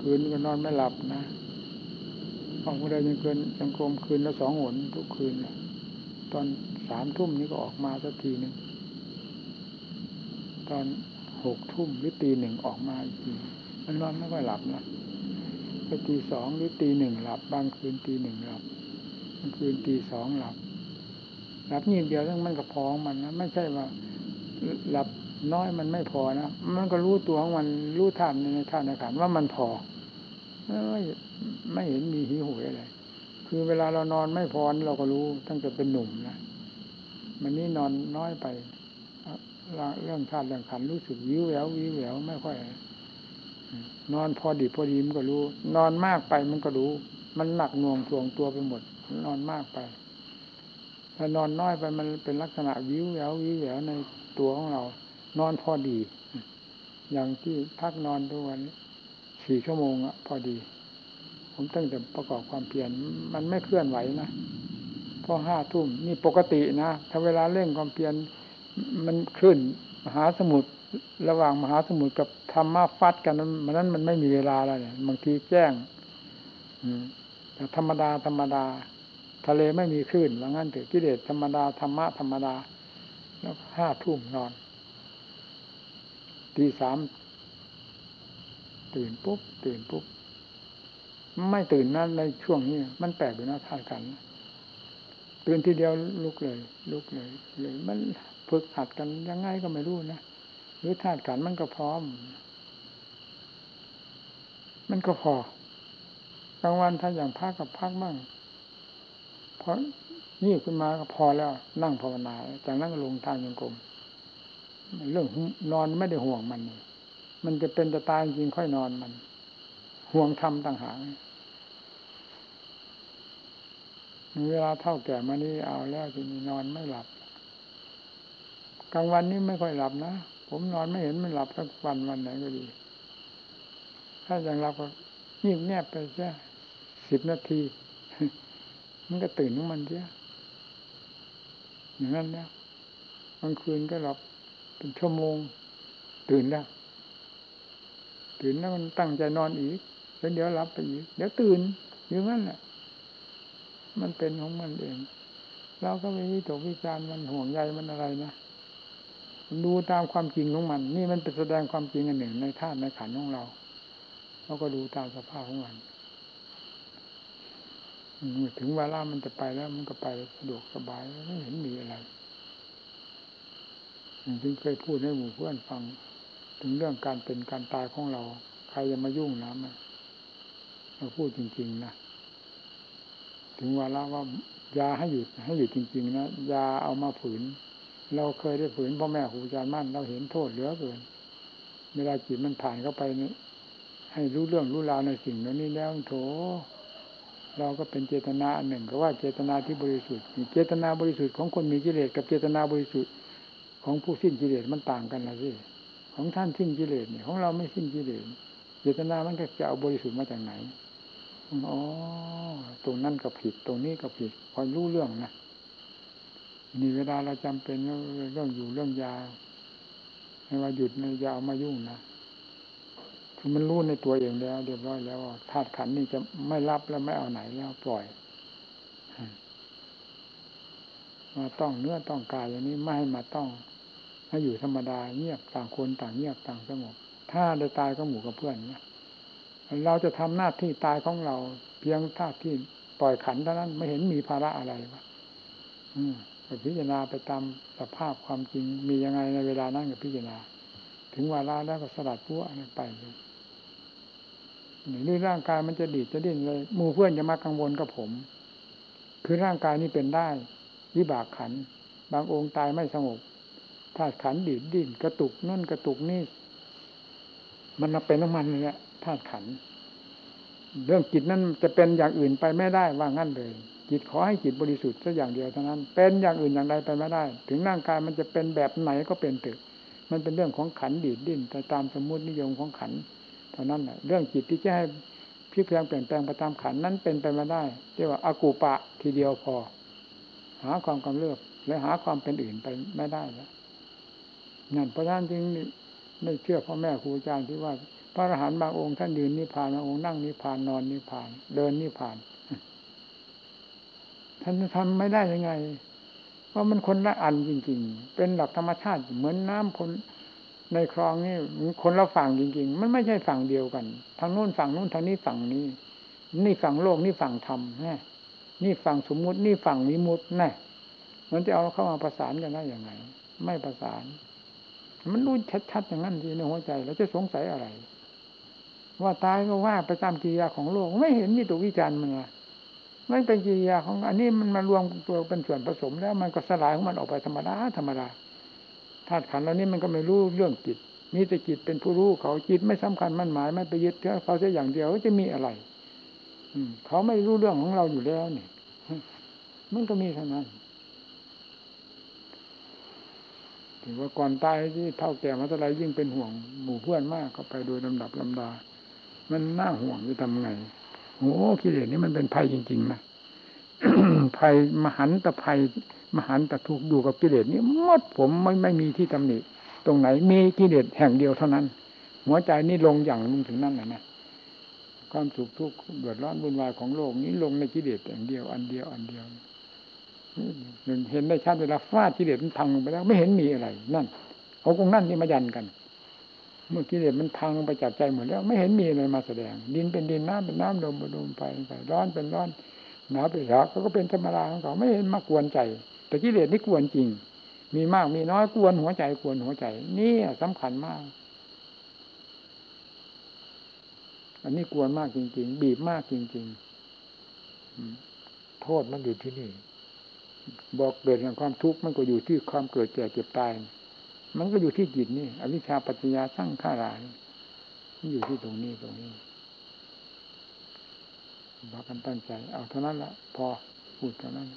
คืนก็นอนไม่หลับนะของเรายังเกินยังโกมคืนละสองหนทุกคืนนะตอนสามทุ่มนี้ก็ออกมาสักทีหนึ่งตอนหกทุ่มหรือตีหนึ่งออกมาอีกทีมันนอนไม่ค่อยหลับนะ ไปตีสองหรือตีหนึ่งหลับ บางคืนตีหนึ่งหลับบางคืนตีสองหลับ หลับยิ่งเดียวทั้งมันก็พองมันนะไม่ใช่ว่า หลับน้อยมันไม่พอนะ มันก็รู้ตัวของมันรู้ท่านในท่านในขันว่ามันพอไม่ไม่เห็นมีหิวหวยอะไร คือเวลาเรานอนไม่พอเราก็รู้ตั้งแต่เป็นหนุ่มนะมันนี้นอนน้อยไปเรื่องธาตุเรื่องขันรู้สึกวิวแวววิวแววไม่ค่อย นอนพอดีพอดีมันก็รู้ นอนมากไปมันก็รู้ มันหนักหน่วงทวงตัวไปหมด นอนมากไปถ้านอนน้อยไปมันเป็นลักษณะวิวแวววิวแววในตัวของเรา นอนพอดี อย่างที่พักนอนทุกวันสี่ชั่วโมงอะพอดี ผมตั้งแต่ประกอบความเพียรมันไม่เคลื่อนไหวนะพอห้าทุ่มนี่ปกตินะถ้าเวลาเร่งความเพียรมันขึ้นมหาสมุทร ระหว่างมหาสมุทรกับธรรมะฟัดกันมันนั้นมันไม่มีเวลาแล้วเนี่ยบางทีแจ้งแต่ธรรมดาธรรมดา ทะเลไม่มีคลื่นว่างั้นเถอะกิเลสธรรมดาธรรมะธรรมดาแล้วห้าทุ่มนอนตีสามตื่นปุ๊บตื่นปุ๊บไม่ตื่นนั้นในช่วงนี้มันแปลกอยู่นะท่ากันตื่นทีเดียวลุกเลย ลุกเลยเลย มันฝึกหัดกันยังไงก็ไม่รู้นะ หรือธาตุขันมันก็พร้อม มันก็พอกลางวันถ้าอย่างพักกับพักมั่งเพราะนี่ขึ้นมาก็พอแล้ว นั่งภาวนา จากนั้นก็ลงทางยังกรมเรื่องนอนไม่ได้ห่วงมันมันจะเป็นจะตายจริงค่อยนอนมัน ห่วงทำต่างหากเวลาเท่าแก่มานี่เอาแล้วทีนี้นอนไม่หลับกลางวันนี้ไม่ค่อยหลับนะ ผมนอนไม่เห็นมันหลับสักวันวันไหนก็ดี ถ้าอย่างหลับก็ยิ่งแนบไปแค่สิบนาที มันก็ตื่นของมันเสียอย่างนั้นแล้วกลางคืนก็หลับเป็นชั่วโมง ตื่นแล้ว ตื่นแล้วมันตั้งใจนอนอีกแล้วเดี๋ยวหลับไปอีกเดี๋ยวตื่นอย่างนั้นแหละมันเป็นของมันเองเราก็ไม่วิตกวิจารมันห่วงใยมันอะไรนะ ดูตามความจริงของมัน นี่มันเป็นแสดงความจริงอันหนึ่งในธาตุในขันของเราเราก็ดูตามสภาพของมันถึงเวลามันจะไปแล้วมันก็ไปสะดวกสบายไม่เห็นมีอะไรจึงเคยพูดให้หมู่เพื่อนฟัง ถึงเรื่องการเป็นการตายของเรา ใครจะมายุ่งนะมันเราพูดจริง ๆ นะถึงเวลาว่ายาให้หยุดให้หยุดจริง ๆ นะยาเอามาฝืน เราเคยได้ฝืนพ่อแม่ครูอาจารย์มั่น เราเห็นโทษเหลือเกิน เวลาจิตมันผ่านเข้าไปนี่ให้รู้เรื่องรู้ราวในสิ่งนี้แล้วโถ เราก็เป็นเจตนาหนึ่งก็ว่าเจตนาที่บริสุทธิ์เจตนาบริสุทธิ์ของคนมีกิเลสกับเจตนาบริสุทธิ์ของผู้สิ้นกิเลสมันต่างกันนะสิของท่านสิ้นกิเลสเนี่ยของเราไม่สิ้นกิเลสเจตนามันก็จะเอาบริสุทธิ์มาจากไหนอ๋อตรงนั้นก็ผิด ตรงนี้ก็ผิดพอรู้เรื่องนะ นี่เวลาเราจำเป็นเรื่องอยู่เรื่องยาไม่ว่าหยุดในยาเอามายุ่งนะคือมันรู้ในตัวเองแล้วเรียบร้อยแล้วธาตุขันนี่จะไม่รับแล้วไม่เอาไหนแล้วปล่อยมาต้องเนื้อต้องกายอย่างนี้ไม่ให้มาต้องให้อยู่ธรรมดาเงียบต่างคนต่างเงียบต่างสงบถ้าได้ตายก็หมู่กับเพื่อนนะเราจะทำหน้าที่ตายของเรา เพียงท่าที่ปล่อยขันเท่านั้นไม่เห็นมีภาระอะไรวะอืม พิจารณาไปตามสภาพความจริงมียังไงในเวลานั้นกับพิจารณา ถึงเวลาแล้วก็สลัดพัวไปเลยนี่ร่างกายมันจะดีดจะดิ้นเลยมูเพื่อนจะมากังวลกับผม คือร่างกายนี้เป็นได้ วิบากขัน บางองค์ตายไม่สงบธาตุขันดีดดิ้นกระตุกนั่นกระตุกนี่มันเป็นน้ำมันเลยธาตุขัน เรื่องจิตนั้นจะเป็นอย่างอื่นไปไม่ได้ว่างั้นเลย จิตขอให้จิตบริสุทธิ์สักอย่างเดียวเท่านั้น เป็นอย่างอื่นอย่างใดไปไม่ได้ ถึงร่างกายมันจะเป็นแบบไหนก็เป็นตึก มันเป็นเรื่องของขันดีดดิ้นแต่ตามสมมตินิยมของขันเท่านั้นแหละเรื่องจิตที่จะให้พลิกแปลงเปลี่ยนแปลงไปตามขันนั้นเป็นไปไม่ได้เรียกว่าอากูปะทีเดียวพอ หาความกำเริบและหาความเป็นอื่นไปไม่ได้แล้วนั่นเพราะฉะนั้นจึงไม่เชื่อพ่อแม่ครูอาจารย์ที่ว่า พระอรหันต์บางองค์ท่านยืนนิพพานบางองค์นั่งนิพพานนอนนิพพาน เดินนิพพาน ท่านทำไม่ได้ยังไงเพราะมันคนละอันจริง ๆ เป็นหลักธรรมชาติเหมือนน้ำคนในคลองนี่คนละฝั่งจริง ๆ มันไม่ใช่ฝั่งเดียวกัน ทางโน้นฝั่งโน้นทางนี้ฝั่งนี้ นี่ฝั่งโลกนี่ฝั่งธรรมน่นี่ฝั่งสมมุตินี่ฝั่งวิมุตแน่มันจะเอาเข้ามาประสานกันได้อย่างไง ไม่ประสาน มันรู้ชัดๆอย่างนั้นทีในหัวใจแล้วจะสงสัยอะไร ว่าตายก็ว่าไปตามกิริยาของโลก ไม่เห็นมีตัววิจารณ์มันละ มันเป็นกิริยาของอันนี้มันมารวมตัวเป็นส่วนผสมแล้วมันก็สลายของมันออกไปธรรมดาธรรมดาธาตุขันเหล่านี้มันก็ไม่รู้เรื่องจิตมีแต่จิตเป็นผู้รู้เขาจิตไม่สำคัญมันหมายไม่ไปยึดเขาแค่อย่างเดียวจะมีอะไร อืม เขาไม่รู้เรื่องของเราอยู่แล้วนี่มันก็มีเท่านั้นถือว่าก่อนตายที่เท่าแก่มาเท่าไรยิ่งเป็นห่วงหมู่เพื่อนมากเข้าไปโดยลำดับลำดา มันน่าห่วงจะทำไง โอ้กิเลสนี่มันเป็นภัยจริงๆนะภัยมหันตภัย มหันตทุกอยู่กับกิเลสนี้มดผมไม่ไม่มีที่ตำหนิตรงไหนมีกิเลสแห่งเดียวเท่านั้น หัวใจนี่ลงอย่างลงถึงนั่นแหละนะความสุขทุกข์เดือดร้อนวุ่นวายของโลกนี้ลงในกิเลสอย่างเดียว อันเดียวอันเดียวเห็นได้ชัดเวลาฟาดกิเลสมันพังลงไปแล้ว ไม่เห็นมีอะไร นั่นเขาคงนั่นนี่มายันกัน เมื่อกิเลสมันพังลงไปจากใจหมดแล้ว ไม่เห็นมีอะไรมาแสดง ดินเป็นดินน้ำเป็นน้ำลมเป็นลมไฟไฟร้อนเป็นร้อนหนาวเป็นหนาวเขาก็เป็นธรรมดาของเขาไม่เห็นมากวนใจ แต่กิเลสนี่กวนจริง มีมากมีน้อยกวนหัวใจกวนหัวใจ นี่สำคัญมาก อันนี้กวนมากจริง ๆ บีบมากจริงๆโทษมันอยู่ที่นี่ บอกเกิดแห่งความทุกข์มันก็อยู่ที่ความเกิดแก่เจ็บตาย มันก็อยู่ที่จิตนี่อวิชชาปัจจยาสร้างข้ารายมันอยู่ที่ตรงนี้ตรงนี้พากันตั้งใจ เอาเท่านั้นละพอพูดเท่านั้น